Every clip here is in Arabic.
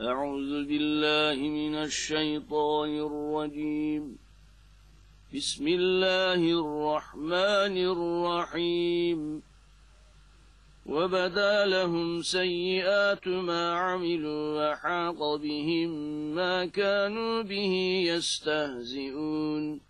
أعوذ بالله من الشيطان الرجيم. بسم الله الرحمن الرحيم. وبدا لهم سيئات ما عملوا وحاق بهم ما كانوا به يستهزئون.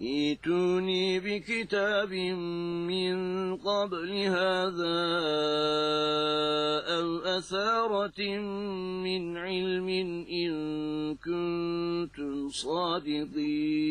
ايتوني بكتاب من قبل هذا أو أثارة من علم إن كنتم صادقين.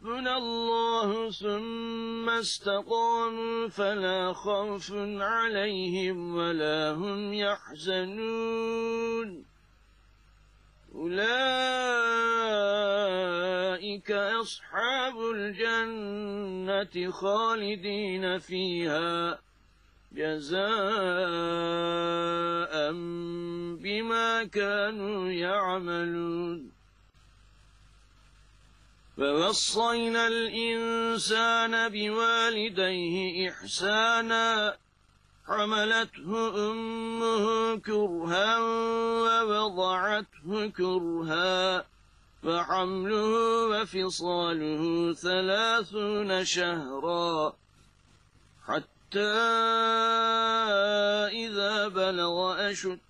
ربنا الله ثم استقاموا فلا خوف عليهم ولا هم يحزنون. أولئك أصحاب الجنة خالدين فيها جزاء بما كانوا يعملون. فوصينا الإنسان بوالديه إحسانا حملته أمه كرها ووضعته كرها فحمله وفصاله ثلاثون شهرا حتى إذا بلغ أشد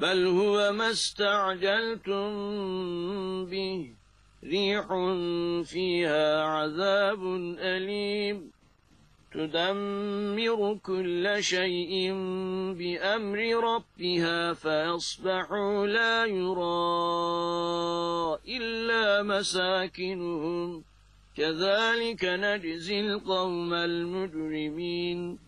بل هو ما استعجلتم به. ريح فيها عذاب أليم. تدمر كل شيء بأمر ربها فأصبحوا لا يرى إلا مساكنهم. كذلك نجزي القوم المجرمين.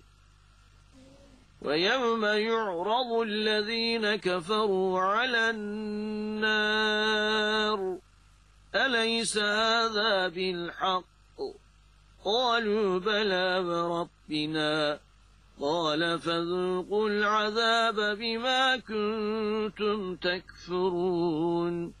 ويوم يعرض الذين كفروا على النار. أليس هذا بالحق؟ قالوا بلى وربنا. قال فذوقوا العذاب بما كنتم تكفرون.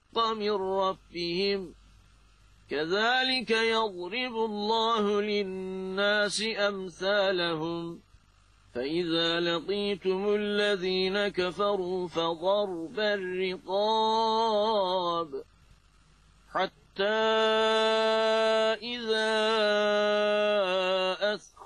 من ربهم. كذلك يضرب الله للناس أمثالهم. فإذا لقيتم الذين كفروا فضرب الرقاب. حتى إذا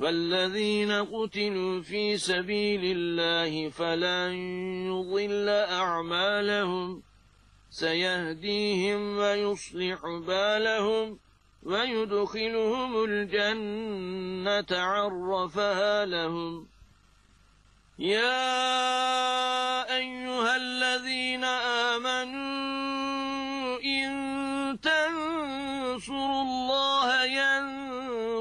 والذين قتلوا في سبيل الله فلن يضل أعمالهم سيهديهم ويصلح بالهم ويدخلهم الجنة عرفها لهم يا أيها الذين آمنوا إن تنصروا الله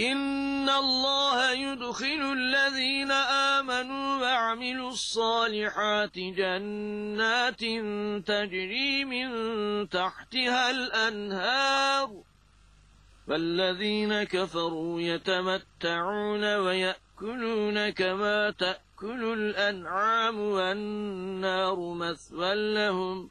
إن الله يدخل الذين آمنوا وعملوا الصالحات جنات تجري من تحتها الأنهار والذين كفروا يتمتعون ويأكلون كما تأكل الأنعام والنار مثوى لهم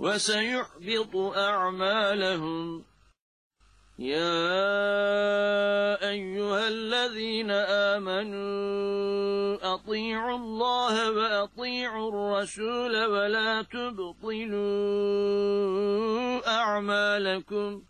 وسيحبط أعمالهم. يا أيها الذين آمنوا أطيعوا الله وأطيعوا الرسول ولا تبطلوا أعمالكم.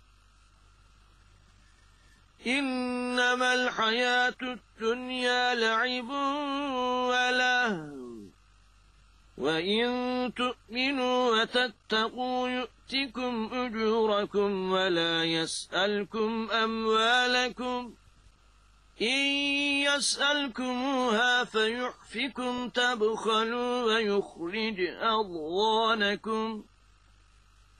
إنما الحياة الدنيا لعب ولهو وإن تؤمنوا وتتقوا يؤتكم أجوركم ولا يسألكم أموالكم. إن يسألكموها فيحفكم تبخلوا ويخرج أضوانكم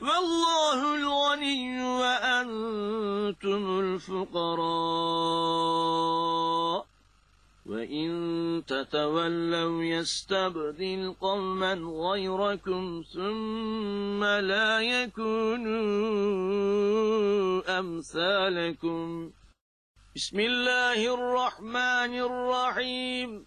والله الغني وأنتم الفقراء. وإن تتولوا يستبدل قوما غيركم ثم لا يكونوا أمثالكم. بسم الله الرحمن الرحيم.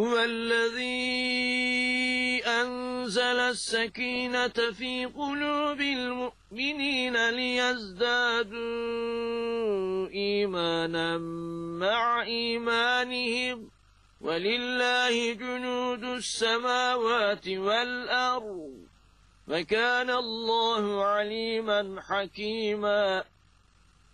هو الذي أنزل السكينة في قلوب المؤمنين ليزدادوا إيمانا مع إيمانهم ولله جنود السماوات والأرض وكان الله عليما حكيما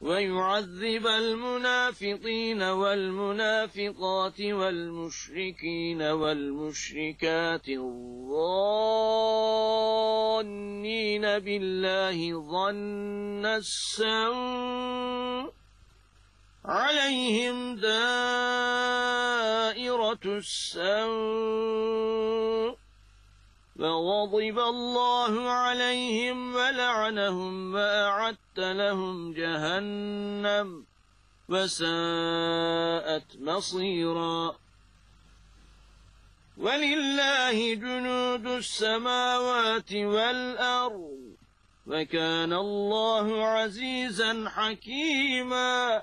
ويعذب المنافقين والمنافقات والمشركين والمشركات الظانين بالله ظن السوء عليهم دائرة السوء فغضب الله عليهم ولعنهم وأعد لهم جهنم وساءت مصيرا. ولله جنود السماوات والأرض وكان الله عزيزا حكيما.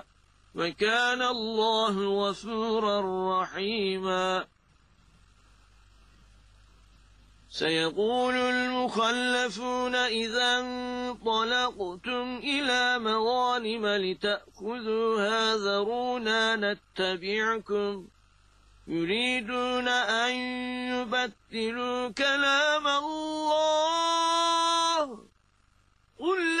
وكان الله غفورا رحيما. سيقول المخلفون إذا انطلقتم إلى مغانم لتأخذوها ذرونا نتبعكم. يريدون أن يبتلوا كلام الله. قل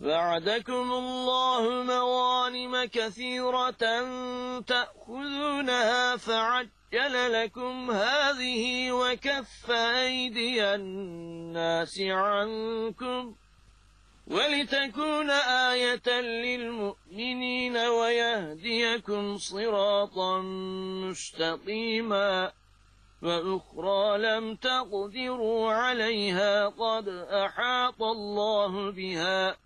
وعدكم الله موانم كثيرة تأخذونها فعجل لكم هذه وكف أيدي الناس عنكم ولتكون آية للمؤمنين ويهديكم صراطا مستقيما وأخرى لم تقدروا عليها قد أحاط الله بها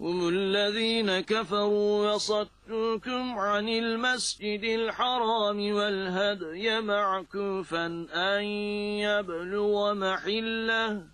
هم الذين كفروا وصدوكم عن المسجد الحرام والهدي معكوفا أن يبلغ محلة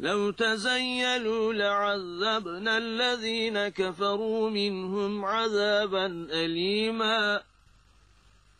لو تزيلوا لعذبنا الذين كفروا منهم عذابا أليما.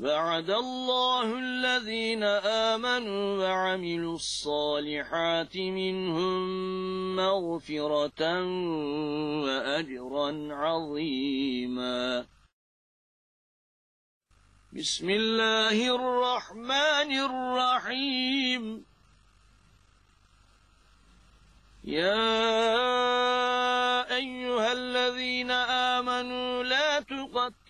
وعد الله الذين آمنوا وعملوا الصالحات منهم مغفرة وأجرا عظيما. بسم الله الرحمن الرحيم. يا أيها الذين آمنوا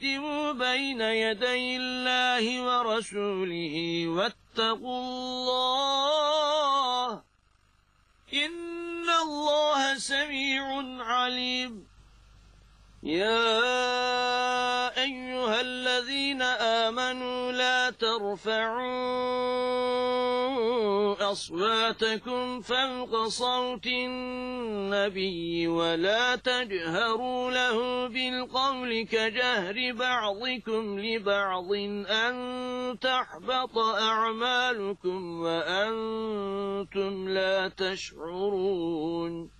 تقدموا بين يدي الله ورسوله واتقوا الله إن الله سميع عليم. يا الذين آمنوا لا ترفعوا أصواتكم فوق صوت النبي ولا تجهروا له بالقول كجهر بعضكم لبعض أن تحبط أعمالكم وأنتم لا تشعرون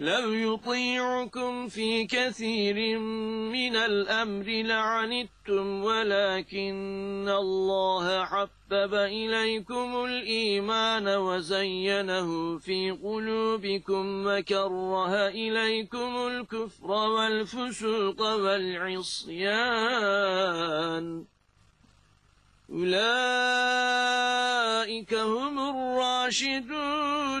لو يطيعكم في كثير من الأمر لعنتم ولكن الله حبب إليكم الإيمان وزينه في قلوبكم وكره إليكم الكفر والفسوق والعصيان أولئك هم الراشدون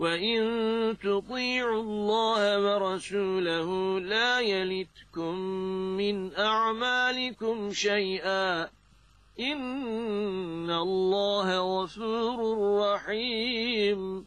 وإن تطيعوا الله ورسوله لا يلتكم من أعمالكم شيئا إن الله غفور رحيم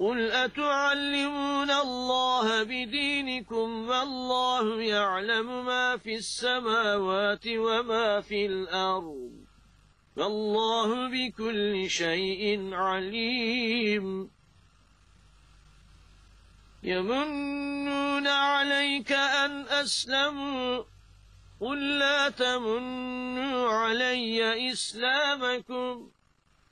قل أتعلمون الله بدينكم والله يعلم ما في السماوات وما في الأرض فالله بكل شيء عليم يمنون عليك أن أسلموا قل لا تمنوا علي إسلامكم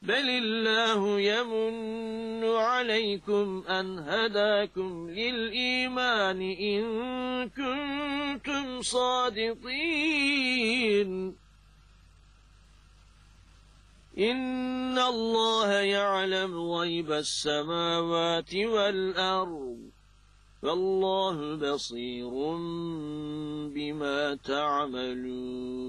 بل الله يمن عليكم أن هداكم للإيمان إن كنتم صادقين إن الله يعلم غيب السماوات والأرض فالله بصير بما تعملون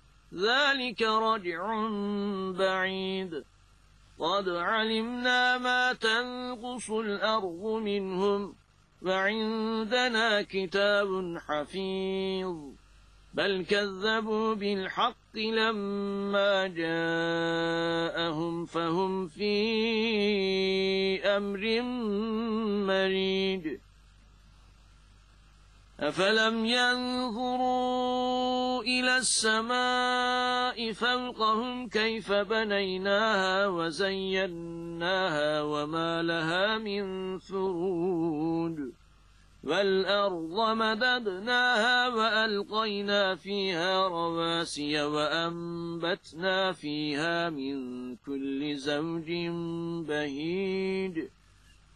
ذلك رجع بعيد. قد علمنا ما تنقص الأرض منهم وعندنا كتاب حفيظ. بل كذبوا بالحق لما جاءهم فهم في أمر مريد. أفلم ينظروا إلى السماء فوقهم كيف بنيناها وزيناها وما لها من ثرود والأرض مددناها وألقينا فيها رواسي وأنبتنا فيها من كل زوج بهيج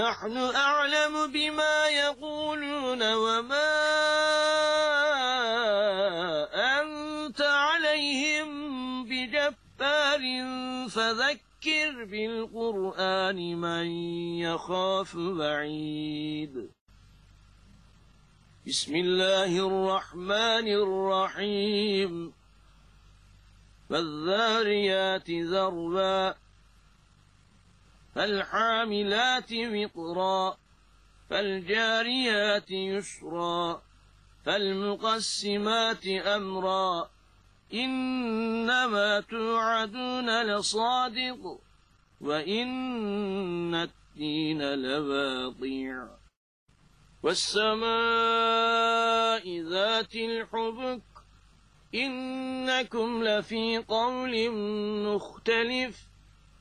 نحن أعلم بما يقولون وما أنت عليهم بجبار فذكر بالقرآن من يخاف بعيد بسم الله الرحمن الرحيم. فالذاريات ذروا فالحاملات وقرا فالجاريات يسرا فالمقسمات أمرا. إنما توعدون لصادق وإن الدين لواقع والسماء ذات الحبك إنكم لفي قول مختلف.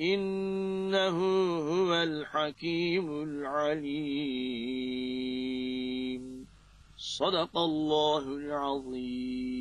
إنه هو الحكيم العليم. صدق الله العظيم.